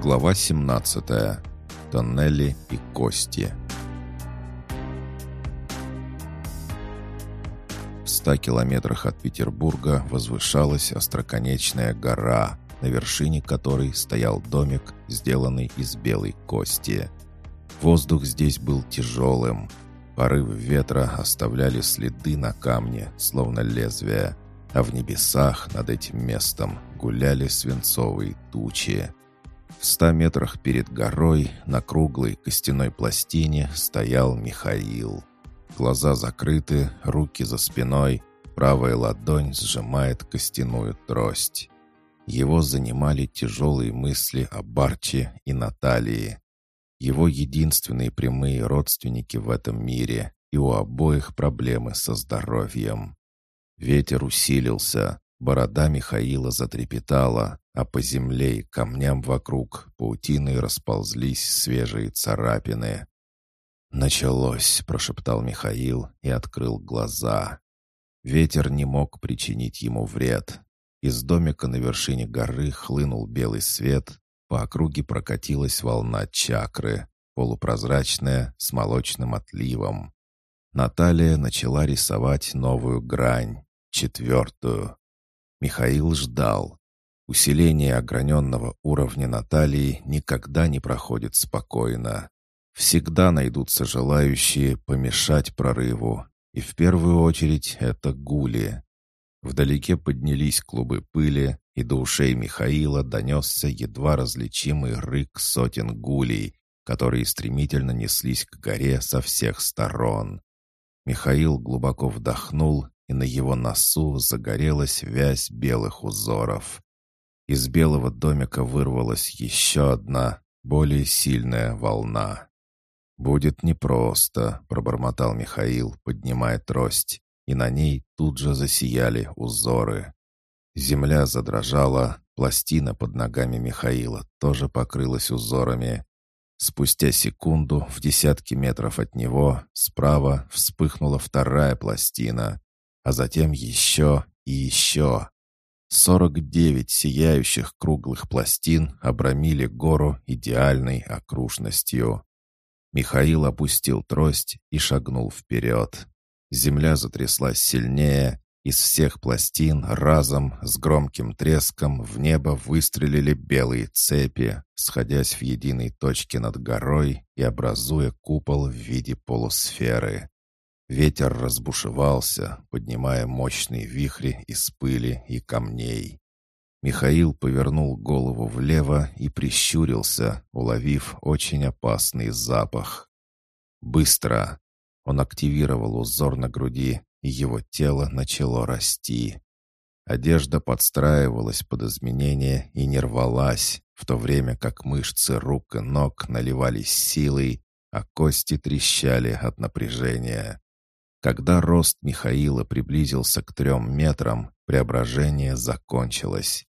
Глава 17. Тоннели и кости. В ста километрах от Петербурга возвышалась остроконечная гора, на вершине которой стоял домик, сделанный из белой кости. Воздух здесь был тяжелым. Порывы ветра оставляли следы на камне, словно лезвия, а в небесах над этим местом гуляли свинцовые тучи. В ста метрах перед горой на круглой костяной пластине стоял Михаил. Глаза закрыты, руки за спиной, правая ладонь сжимает костяную трость. Его занимали тяжелые мысли о Барче и Наталии. Его единственные прямые родственники в этом мире, и у обоих проблемы со здоровьем. Ветер усилился, Борода Михаила затрепетала, а по земле и камням вокруг паутиной расползлись свежие царапины. «Началось», — прошептал Михаил и открыл глаза. Ветер не мог причинить ему вред. Из домика на вершине горы хлынул белый свет, по округе прокатилась волна чакры, полупрозрачная, с молочным отливом. Наталья начала рисовать новую грань, четвертую. Михаил ждал. Усиление ограненного уровня Натальи никогда не проходит спокойно. Всегда найдутся желающие помешать прорыву, и в первую очередь это гули. Вдалеке поднялись клубы пыли, и до ушей Михаила донесся едва различимый рык сотен гулей, которые стремительно неслись к горе со всех сторон. Михаил глубоко вдохнул и на его носу загорелась вязь белых узоров. Из белого домика вырвалась еще одна, более сильная волна. «Будет непросто», — пробормотал Михаил, поднимая трость, и на ней тут же засияли узоры. Земля задрожала, пластина под ногами Михаила тоже покрылась узорами. Спустя секунду в десятки метров от него справа вспыхнула вторая пластина, а затем еще и еще. Сорок девять сияющих круглых пластин обрамили гору идеальной окружностью. Михаил опустил трость и шагнул вперед. Земля затряслась сильнее, из всех пластин разом с громким треском в небо выстрелили белые цепи, сходясь в единой точке над горой и образуя купол в виде полусферы. Ветер разбушевался, поднимая мощные вихри из пыли и камней. Михаил повернул голову влево и прищурился, уловив очень опасный запах. «Быстро!» Он активировал узор на груди, и его тело начало расти. Одежда подстраивалась под изменения и не рвалась, в то время как мышцы рук и ног наливались силой, а кости трещали от напряжения. Когда рост Михаила приблизился к трем метрам, преображение закончилось.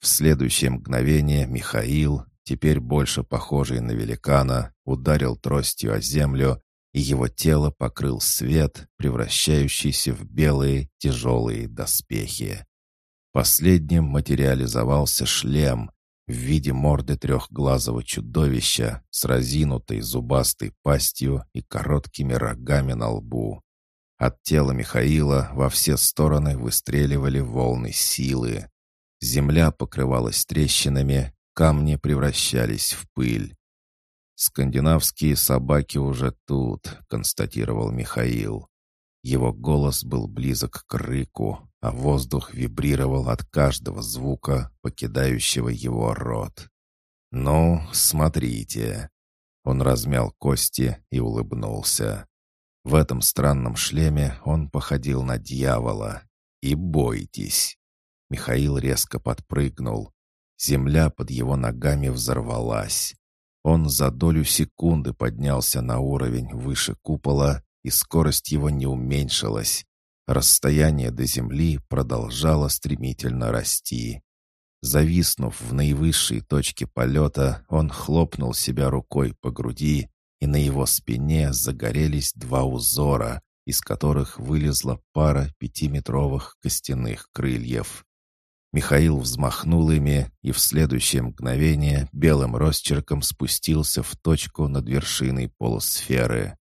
В следующее мгновение Михаил, теперь больше похожий на великана, ударил тростью о землю, и его тело покрыл свет, превращающийся в белые тяжелые доспехи. Последним материализовался шлем в виде морды трехглазого чудовища с разинутой зубастой пастью и короткими рогами на лбу. От тела Михаила во все стороны выстреливали волны силы. Земля покрывалась трещинами, камни превращались в пыль. «Скандинавские собаки уже тут», — констатировал Михаил. Его голос был близок к рыку, а воздух вибрировал от каждого звука, покидающего его рот. «Ну, смотрите». Он размял кости и улыбнулся. В этом странном шлеме он походил на дьявола. И бойтесь. Михаил резко подпрыгнул. Земля под его ногами взорвалась. Он за долю секунды поднялся на уровень выше купола, и скорость его не уменьшилась. Расстояние до земли продолжало стремительно расти. Зависнув в наивысшей точке полета, он хлопнул себя рукой по груди и на его спине загорелись два узора, из которых вылезла пара пятиметровых костяных крыльев. Михаил взмахнул ими, и в следующее мгновение белым росчерком спустился в точку над вершиной полусферы.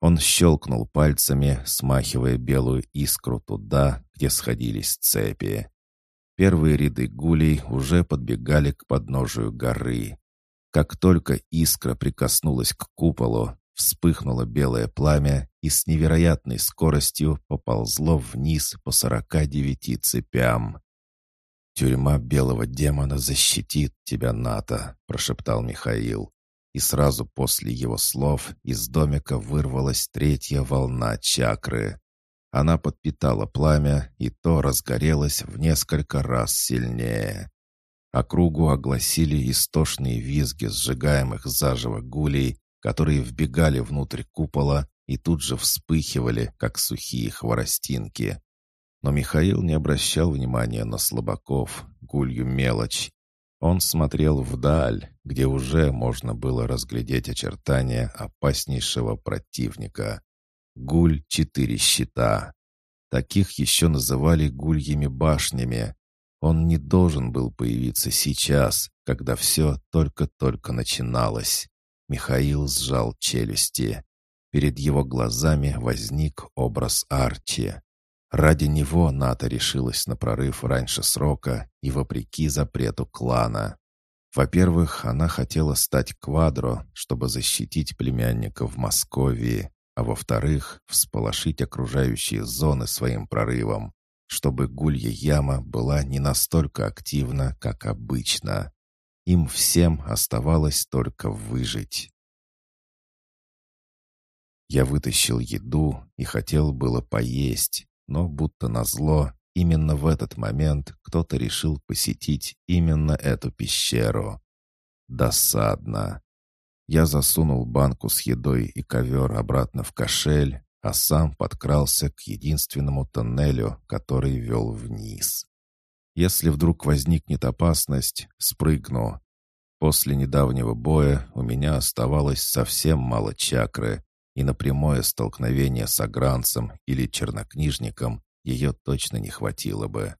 Он щелкнул пальцами, смахивая белую искру туда, где сходились цепи. Первые ряды гулей уже подбегали к подножию горы. Как только искра прикоснулась к куполу, вспыхнуло белое пламя и с невероятной скоростью поползло вниз по сорока девяти цепям. «Тюрьма белого демона защитит тебя, Ната», — прошептал Михаил. И сразу после его слов из домика вырвалась третья волна чакры. Она подпитала пламя, и то разгорелось в несколько раз сильнее. Округу огласили истошные визги сжигаемых заживо гулей, которые вбегали внутрь купола и тут же вспыхивали, как сухие хворостинки. Но Михаил не обращал внимания на слабаков, гулью мелочь. Он смотрел вдаль, где уже можно было разглядеть очертания опаснейшего противника. Гуль — четыре щита. Таких еще называли гульями башнями. Он не должен был появиться сейчас, когда все только-только начиналось. Михаил сжал челюсти. Перед его глазами возник образ Арчи. Ради него НАТО решилась на прорыв раньше срока и вопреки запрету клана. Во-первых, она хотела стать квадро, чтобы защитить племянника в Москве, а во-вторых, всполошить окружающие зоны своим прорывом, чтобы гулья яма была не настолько активна, как обычно. Им всем оставалось только выжить. Я вытащил еду и хотел было поесть, но будто назло, именно в этот момент кто-то решил посетить именно эту пещеру. Досадно. Я засунул банку с едой и ковер обратно в кошель, а сам подкрался к единственному тоннелю, который вел вниз. Если вдруг возникнет опасность, спрыгну. После недавнего боя у меня оставалось совсем мало чакры, и на прямое столкновение с агранцем или чернокнижником ее точно не хватило бы.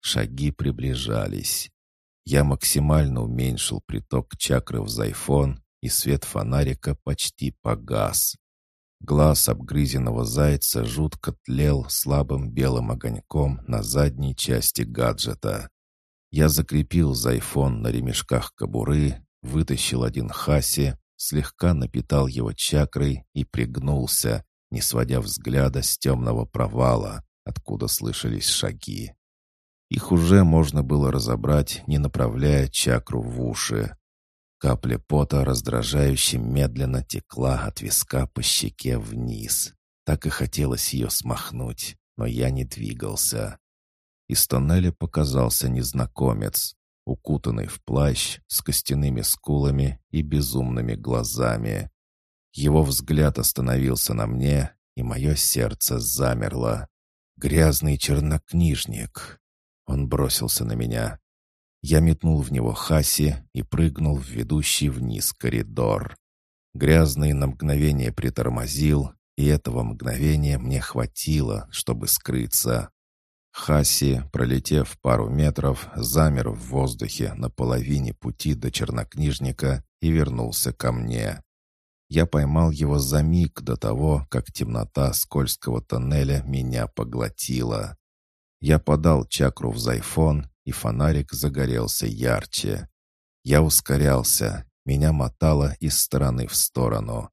Шаги приближались. Я максимально уменьшил приток чакры в зайфон, и свет фонарика почти погас. Глаз обгрызенного зайца жутко тлел слабым белым огоньком на задней части гаджета. Я закрепил зайфон на ремешках кобуры, вытащил один хаси, слегка напитал его чакрой и пригнулся, не сводя взгляда с темного провала, откуда слышались шаги. Их уже можно было разобрать, не направляя чакру в уши. Капля пота раздражающе медленно текла от виска по щеке вниз. Так и хотелось ее смахнуть, но я не двигался. Из тоннеля показался незнакомец, укутанный в плащ с костяными скулами и безумными глазами. Его взгляд остановился на мне, и мое сердце замерло. «Грязный чернокнижник!» Он бросился на меня. Я метнул в него хаси и прыгнул в ведущий вниз коридор. Грязный на мгновение притормозил, и этого мгновения мне хватило, чтобы скрыться. Хаси, пролетев пару метров, замер в воздухе на половине пути до чернокнижника и вернулся ко мне. Я поймал его за миг до того, как темнота скользкого тоннеля меня поглотила. Я подал чакру в зайфон, и фонарик загорелся ярче. Я ускорялся, меня мотало из стороны в сторону.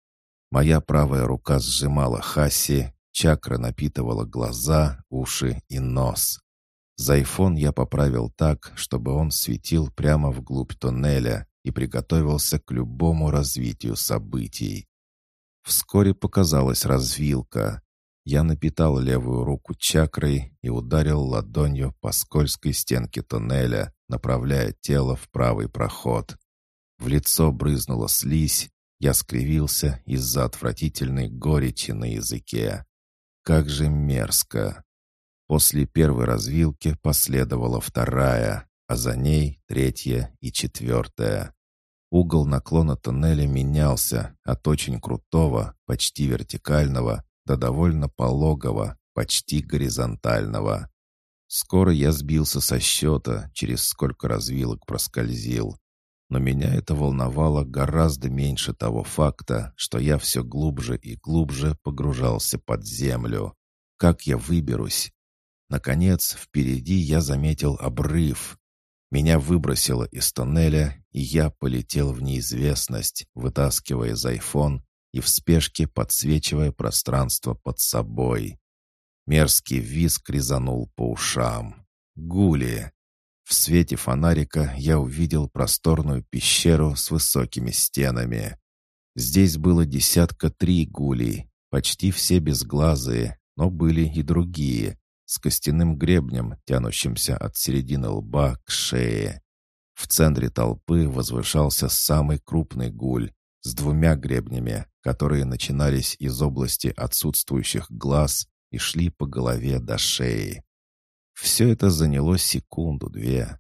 Моя правая рука сжимала Хаси, Чакра напитывала глаза, уши и нос. Зайфон я поправил так, чтобы он светил прямо вглубь тоннеля и приготовился к любому развитию событий. Вскоре показалась развилка. Я напитал левую руку чакрой и ударил ладонью по скользкой стенке тоннеля, направляя тело в правый проход. В лицо брызнула слизь, я скривился из-за отвратительной горечи на языке. Как же мерзко! После первой развилки последовала вторая, а за ней третья и четвертая. Угол наклона тоннеля менялся от очень крутого, почти вертикального, до довольно пологого, почти горизонтального. Скоро я сбился со счета, через сколько развилок проскользил. Но меня это волновало гораздо меньше того факта, что я все глубже и глубже погружался под землю. Как я выберусь? Наконец, впереди я заметил обрыв. Меня выбросило из тоннеля, и я полетел в неизвестность, вытаскивая зайфон и в спешке подсвечивая пространство под собой. Мерзкий визг резанул по ушам. Гули! В свете фонарика я увидел просторную пещеру с высокими стенами. Здесь было десятка три гулей, почти все безглазые, но были и другие, с костяным гребнем, тянущимся от середины лба к шее. В центре толпы возвышался самый крупный гуль с двумя гребнями, которые начинались из области отсутствующих глаз и шли по голове до шеи. Все это заняло секунду-две.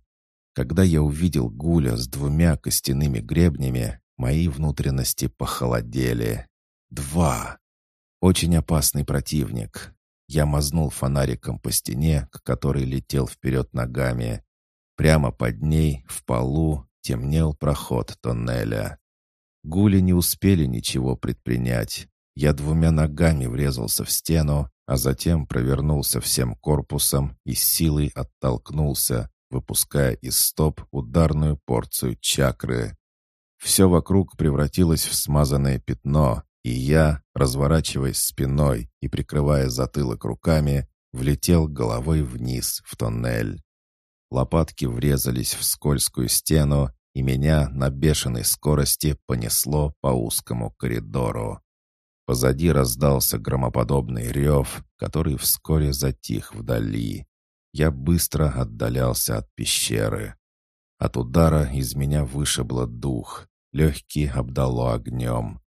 Когда я увидел Гуля с двумя костяными гребнями, мои внутренности похолодели. Два. Очень опасный противник. Я мазнул фонариком по стене, к которой летел вперед ногами. Прямо под ней, в полу, темнел проход тоннеля. Гули не успели ничего предпринять. Я двумя ногами врезался в стену, а затем провернулся всем корпусом и силой оттолкнулся, выпуская из стоп ударную порцию чакры. Все вокруг превратилось в смазанное пятно, и я, разворачиваясь спиной и прикрывая затылок руками, влетел головой вниз в тоннель. Лопатки врезались в скользкую стену, и меня на бешеной скорости понесло по узкому коридору. Позади раздался громоподобный рев, который вскоре затих вдали. Я быстро отдалялся от пещеры. От удара из меня вышибло дух, легкий обдало огнем.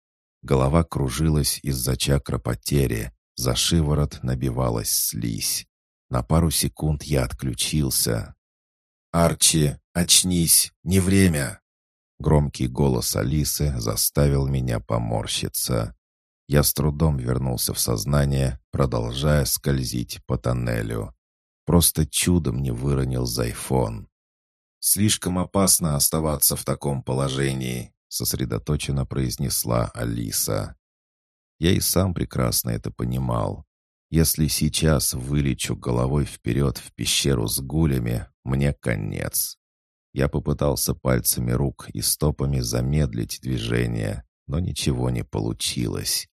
Голова кружилась из-за чакра потери, за шиворот набивалась слизь. На пару секунд я отключился. «Арчи, очнись, не время!» Громкий голос Алисы заставил меня поморщиться. Я с трудом вернулся в сознание, продолжая скользить по тоннелю. Просто чудом не выронил зайфон. «Слишком опасно оставаться в таком положении», — сосредоточенно произнесла Алиса. Я и сам прекрасно это понимал. Если сейчас вылечу головой вперед в пещеру с гулями, мне конец. Я попытался пальцами рук и стопами замедлить движение, но ничего не получилось.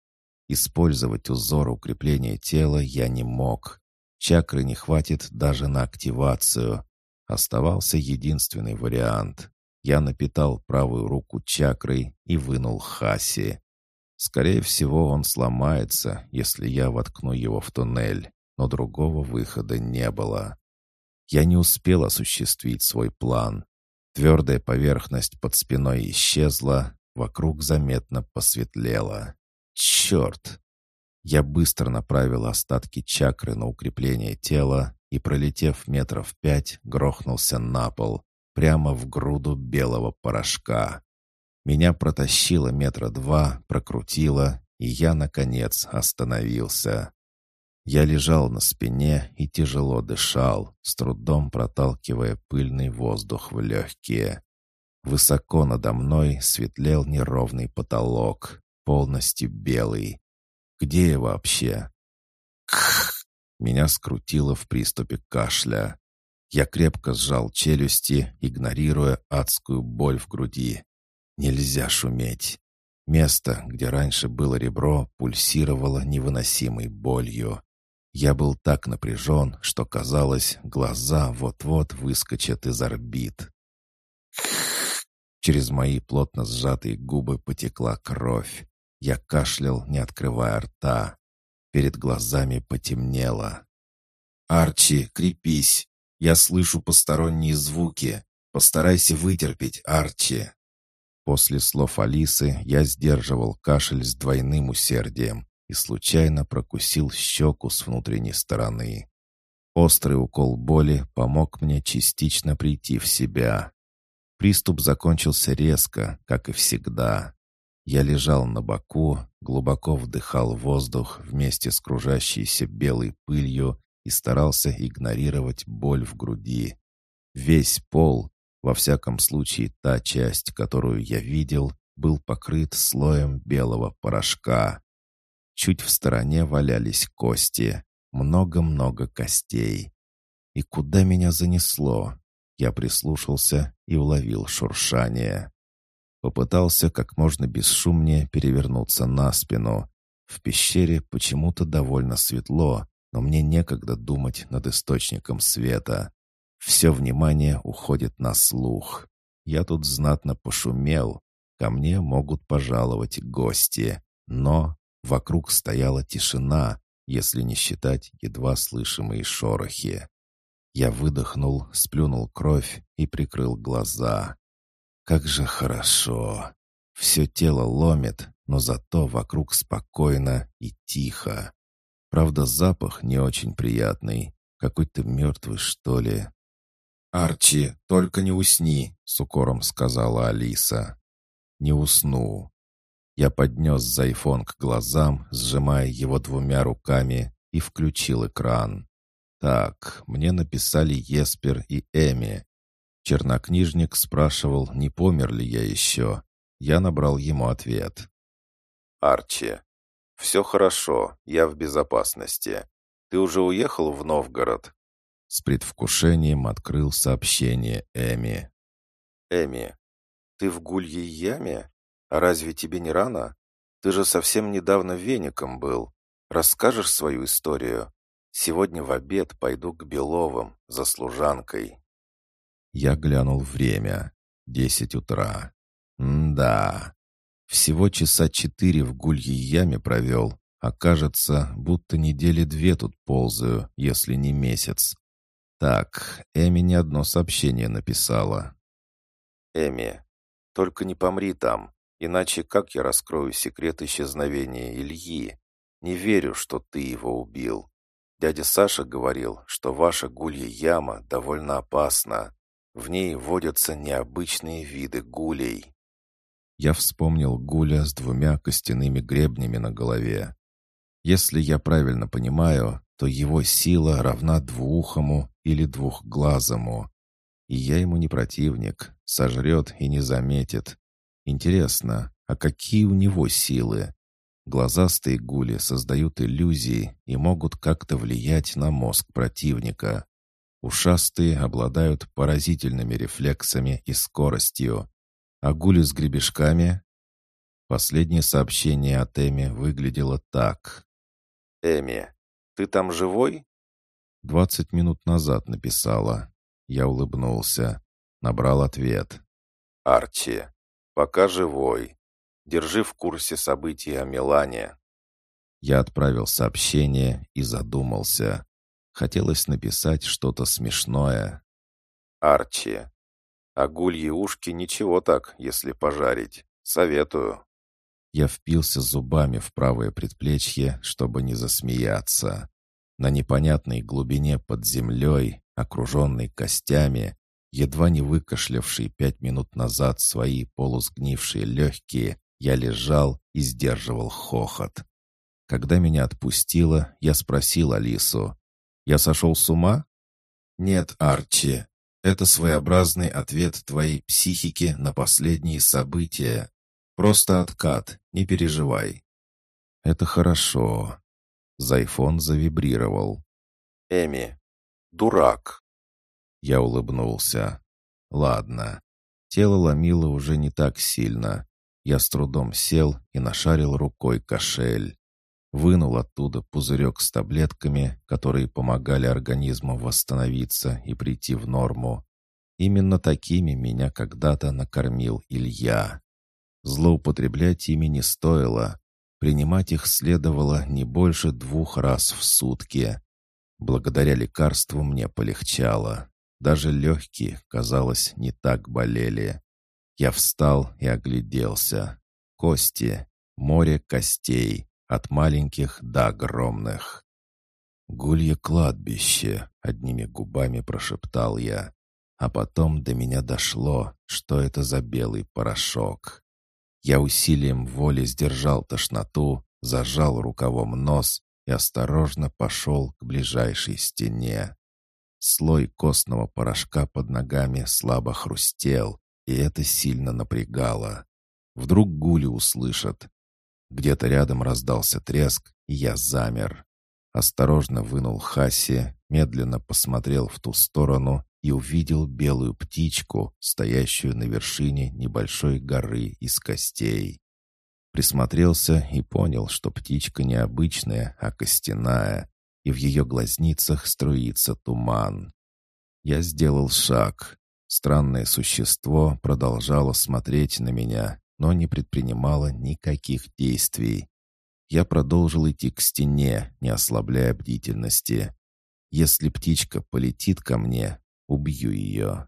Использовать узор укрепления тела я не мог. Чакры не хватит даже на активацию. Оставался единственный вариант. Я напитал правую руку чакрой и вынул Хаси. Скорее всего, он сломается, если я воткну его в туннель, но другого выхода не было. Я не успел осуществить свой план. Твердая поверхность под спиной исчезла, вокруг заметно посветлело. Черт! Я быстро направил остатки чакры на укрепление тела и, пролетев метров пять, грохнулся на пол, прямо в груду белого порошка. Меня протащило метра два, прокрутило, и я, наконец, остановился. Я лежал на спине и тяжело дышал, с трудом проталкивая пыльный воздух в легкие. Высоко надо мной светлел неровный потолок, полностью белый. Где я вообще? Кх! Меня скрутило в приступе кашля. Я крепко сжал челюсти, игнорируя адскую боль в груди. Нельзя шуметь. Место, где раньше было ребро, пульсировало невыносимой болью. Я был так напряжен, что казалось, глаза вот-вот выскочат из орбит. Через мои плотно сжатые губы потекла кровь. Я кашлял, не открывая рта. Перед глазами потемнело. «Арчи, крепись! Я слышу посторонние звуки. Постарайся вытерпеть, Арчи!» После слов Алисы я сдерживал кашель с двойным усердием и случайно прокусил щеку с внутренней стороны. Острый укол боли помог мне частично прийти в себя. Приступ закончился резко, как и всегда. Я лежал на боку, глубоко вдыхал воздух вместе с кружащейся белой пылью и старался игнорировать боль в груди. Весь пол, во всяком случае та часть, которую я видел, был покрыт слоем белого порошка. Чуть в стороне валялись кости, много-много костей. И куда меня занесло? Я прислушался и уловил шуршание. Попытался как можно бесшумнее перевернуться на спину. В пещере почему-то довольно светло, но мне некогда думать над источником света. Все внимание уходит на слух. Я тут знатно пошумел. Ко мне могут пожаловать гости. Но вокруг стояла тишина, если не считать едва слышимые шорохи. Я выдохнул, сплюнул кровь и прикрыл глаза. Как же хорошо. Все тело ломит, но зато вокруг спокойно и тихо. Правда, запах не очень приятный. Какой-то мертвый, что ли. «Арчи, только не усни», — с укором сказала Алиса. «Не усну». Я поднес зайфон к глазам, сжимая его двумя руками, и включил экран. Так, мне написали Еспер и Эми. Чернокнижник спрашивал, не помер ли я еще. Я набрал ему ответ. «Арчи, все хорошо, я в безопасности. Ты уже уехал в Новгород?» С предвкушением открыл сообщение Эми. «Эми, ты в гульей яме? А разве тебе не рано? Ты же совсем недавно веником был. Расскажешь свою историю? Сегодня в обед пойду к Беловым за служанкой». Я глянул время. Десять утра. М-да. Всего часа четыре в гульей яме провел, а кажется, будто недели две тут ползаю, если не месяц. Так, Эми не одно сообщение написала. «Эми, только не помри там, иначе как я раскрою секрет исчезновения Ильи? Не верю, что ты его убил. Дядя Саша говорил, что ваша гулья яма довольно опасна. В ней водятся необычные виды гулей. Я вспомнил гуля с двумя костяными гребнями на голове. Если я правильно понимаю, то его сила равна двухому или двухглазому. И я ему не противник, сожрет и не заметит. Интересно, а какие у него силы? Глазастые гули создают иллюзии и могут как-то влиять на мозг противника. Ушастые обладают поразительными рефлексами и скоростью. А гули с гребешками? Последнее сообщение от Эми выглядело так. «Эми, ты там живой?» «Двадцать минут назад написала». Я улыбнулся. Набрал ответ. «Арчи, пока живой. Держи в курсе событий о Милане». Я отправил сообщение и задумался. Хотелось написать что-то смешное. «Арчи, агульи ушки ничего так, если пожарить. Советую». Я впился зубами в правое предплечье, чтобы не засмеяться. На непонятной глубине под землей, окруженной костями, едва не выкашлявший пять минут назад свои полусгнившие легкие, я лежал и сдерживал хохот. Когда меня отпустило, я спросил Алису, я сошел с ума? Нет, Арчи. Это своеобразный ответ твоей психики на последние события. Просто откат, не переживай. Это хорошо. Зайфон завибрировал. Эми, дурак. Я улыбнулся. Ладно. Тело ломило уже не так сильно. Я с трудом сел и нашарил рукой кошель. Вынул оттуда пузырек с таблетками, которые помогали организму восстановиться и прийти в норму. Именно такими меня когда-то накормил Илья. Злоупотреблять ими не стоило. Принимать их следовало не больше двух раз в сутки. Благодаря лекарству мне полегчало. Даже легкие, казалось, не так болели. Я встал и огляделся. Кости, море костей от маленьких до огромных. «Гулье кладбище», — одними губами прошептал я. А потом до меня дошло, что это за белый порошок. Я усилием воли сдержал тошноту, зажал рукавом нос и осторожно пошел к ближайшей стене. Слой костного порошка под ногами слабо хрустел, и это сильно напрягало. Вдруг гули услышат. Где-то рядом раздался треск, и я замер. Осторожно вынул Хаси, медленно посмотрел в ту сторону и увидел белую птичку, стоящую на вершине небольшой горы из костей. Присмотрелся и понял, что птичка не обычная, а костяная, и в ее глазницах струится туман. Я сделал шаг. Странное существо продолжало смотреть на меня, но не предпринимало никаких действий. Я продолжил идти к стене, не ослабляя бдительности. Если птичка полетит ко мне, убью ее.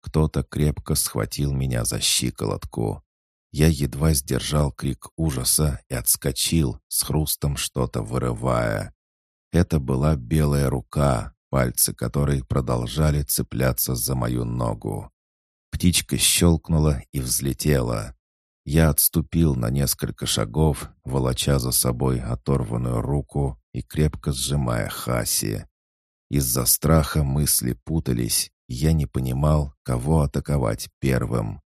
Кто-то крепко схватил меня за щиколотку. Я едва сдержал крик ужаса и отскочил, с хрустом что-то вырывая. Это была белая рука, пальцы которой продолжали цепляться за мою ногу. Птичка щелкнула и взлетела. Я отступил на несколько шагов, волоча за собой оторванную руку и крепко сжимая Хаси. Из-за страха мысли путались, я не понимал, кого атаковать первым.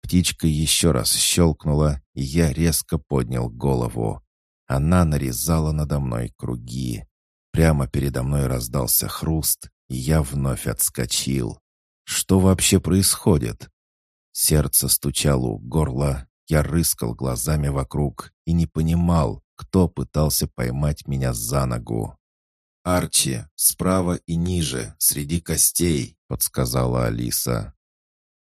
Птичка еще раз щелкнула, и я резко поднял голову. Она нарезала надо мной круги. Прямо передо мной раздался хруст, и я вновь отскочил. Что вообще происходит? Сердце стучало у горла, я рыскал глазами вокруг и не понимал, кто пытался поймать меня за ногу. «Арчи, справа и ниже, среди костей», — подсказала Алиса.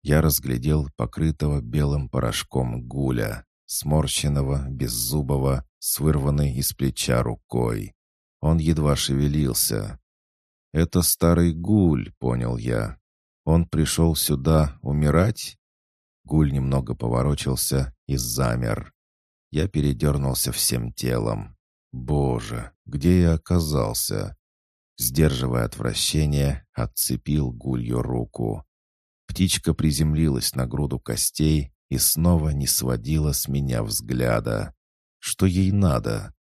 Я разглядел покрытого белым порошком гуля, сморщенного, беззубого, с вырванной из плеча рукой. Он едва шевелился. «Это старый гуль», — понял я. «Он пришел сюда умирать?» Гуль немного поворочился и замер. Я передернулся всем телом. Боже, где я оказался? Сдерживая отвращение, отцепил гулью руку. Птичка приземлилась на груду костей и снова не сводила с меня взгляда. Что ей надо?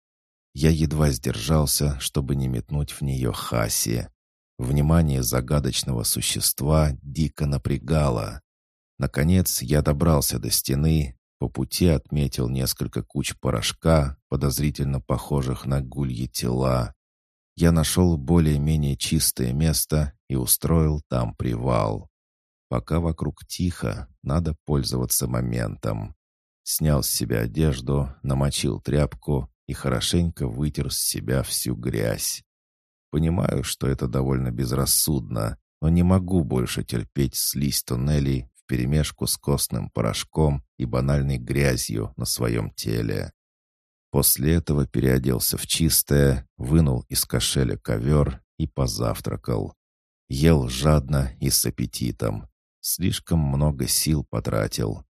Я едва сдержался, чтобы не метнуть в нее Хаси. Внимание загадочного существа дико напрягало. Наконец я добрался до стены, по пути отметил несколько куч порошка, подозрительно похожих на гульи тела. Я нашел более-менее чистое место и устроил там привал. Пока вокруг тихо, надо пользоваться моментом. Снял с себя одежду, намочил тряпку и хорошенько вытер с себя всю грязь. Понимаю, что это довольно безрассудно, но не могу больше терпеть слизь туннелей вперемешку с костным порошком и банальной грязью на своем теле. После этого переоделся в чистое, вынул из кошеля ковер и позавтракал. Ел жадно и с аппетитом. Слишком много сил потратил.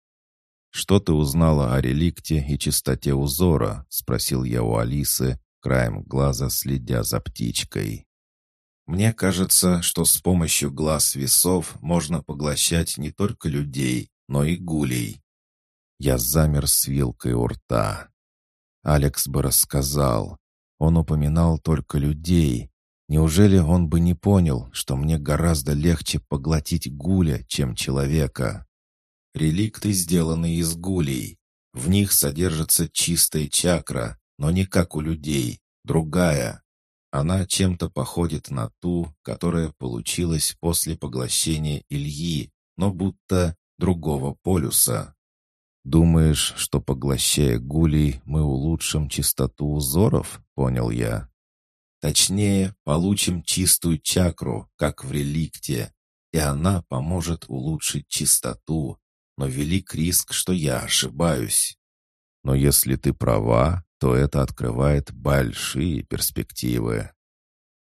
«Что ты узнала о реликте и чистоте узора?» — спросил я у Алисы, краем глаза следя за птичкой. Мне кажется, что с помощью глаз весов можно поглощать не только людей, но и гулей. Я замер с вилкой у рта. Алекс бы рассказал. Он упоминал только людей. Неужели он бы не понял, что мне гораздо легче поглотить гуля, чем человека? Реликты сделаны из гулей. В них содержится чистая чакра, но не как у людей, другая. Она чем-то походит на ту, которая получилась после поглощения Ильи, но будто другого полюса. «Думаешь, что, поглощая гулей, мы улучшим чистоту узоров?» — понял я. «Точнее, получим чистую чакру, как в реликте, и она поможет улучшить чистоту, но велик риск, что я ошибаюсь. Но если ты права, то это открывает большие перспективы.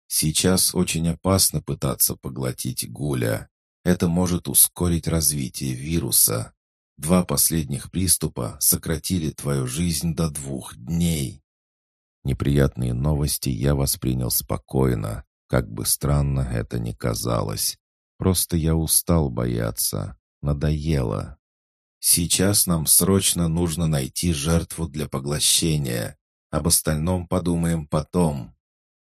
Сейчас очень опасно пытаться поглотить гуля. Это может ускорить развитие вируса. Два последних приступа сократили твою жизнь до двух дней. Неприятные новости я воспринял спокойно, как бы странно это ни казалось. Просто я устал бояться. Надоело. Сейчас нам срочно нужно найти жертву для поглощения. Об остальном подумаем потом».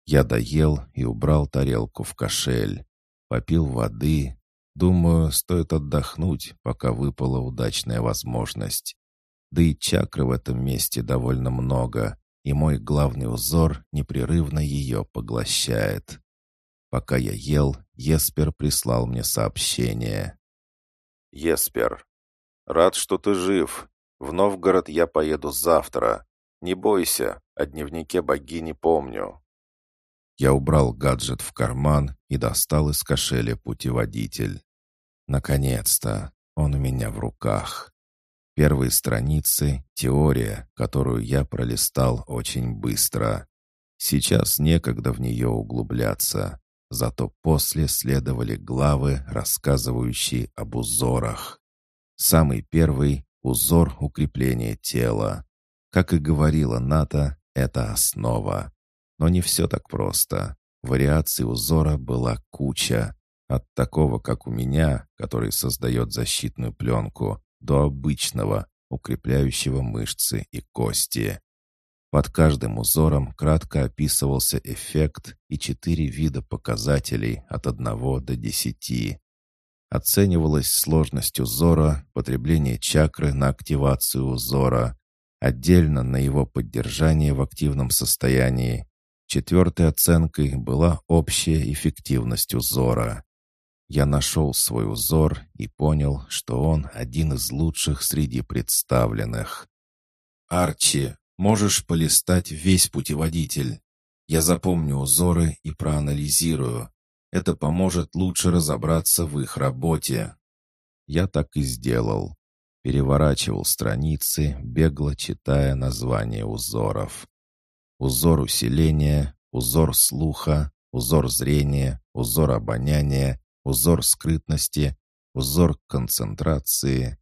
Я доел и убрал тарелку в кошель. Попил воды. Думаю, стоит отдохнуть, пока выпала удачная возможность. Да и чакры в этом месте довольно много, и мой главный узор непрерывно ее поглощает. Пока я ел, Еспер прислал мне сообщение. «Еспер, рад, что ты жив. В Новгород я поеду завтра. Не бойся, о дневнике богини помню». Я убрал гаджет в карман и достал из кошеля путеводитель. Наконец-то он у меня в руках. Первые страницы — теория, которую я пролистал очень быстро. Сейчас некогда в нее углубляться, зато после следовали главы, рассказывающие об узорах. Самый первый — узор укрепления тела. Как и говорила Ната, это основа. Но не все так просто. Вариаций узора была куча. От такого, как у меня, который создает защитную пленку, до обычного, укрепляющего мышцы и кости. Под каждым узором кратко описывался эффект и четыре вида показателей от 1 до 10. Оценивалась сложность узора, потребление чакры на активацию узора, отдельно на его поддержание в активном состоянии. Четвертой оценкой была общая эффективность узора. Я нашел свой узор и понял, что он один из лучших среди представленных. «Арчи, можешь полистать весь путеводитель. Я запомню узоры и проанализирую. Это поможет лучше разобраться в их работе». Я так и сделал. Переворачивал страницы, бегло читая названия узоров. Узор усиления, узор слуха, узор зрения, узор обоняния, узор скрытности, узор концентрации.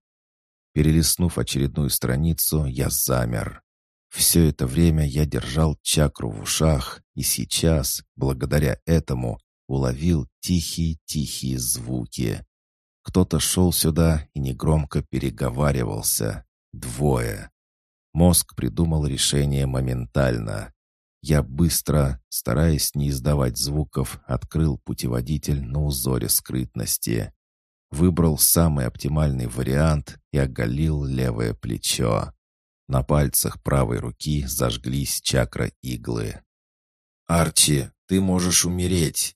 Перелистнув очередную страницу, я замер. Все это время я держал чакру в ушах, и сейчас, благодаря этому, уловил тихие-тихие звуки. Кто-то шел сюда и негромко переговаривался. Двое. Мозг придумал решение моментально. Я быстро, стараясь не издавать звуков, открыл путеводитель на узоре скрытности. Выбрал самый оптимальный вариант и оголил левое плечо. На пальцах правой руки зажглись чакра-иглы. «Арчи, ты можешь умереть.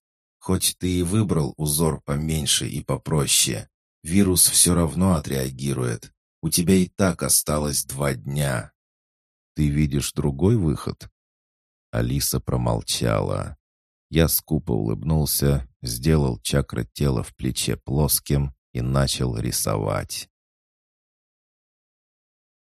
Хоть ты и выбрал узор поменьше и попроще, вирус все равно отреагирует. У тебя и так осталось два дня. Ты видишь другой выход?» Алиса промолчала. Я скупо улыбнулся, сделал чакра тела в плече плоским и начал рисовать.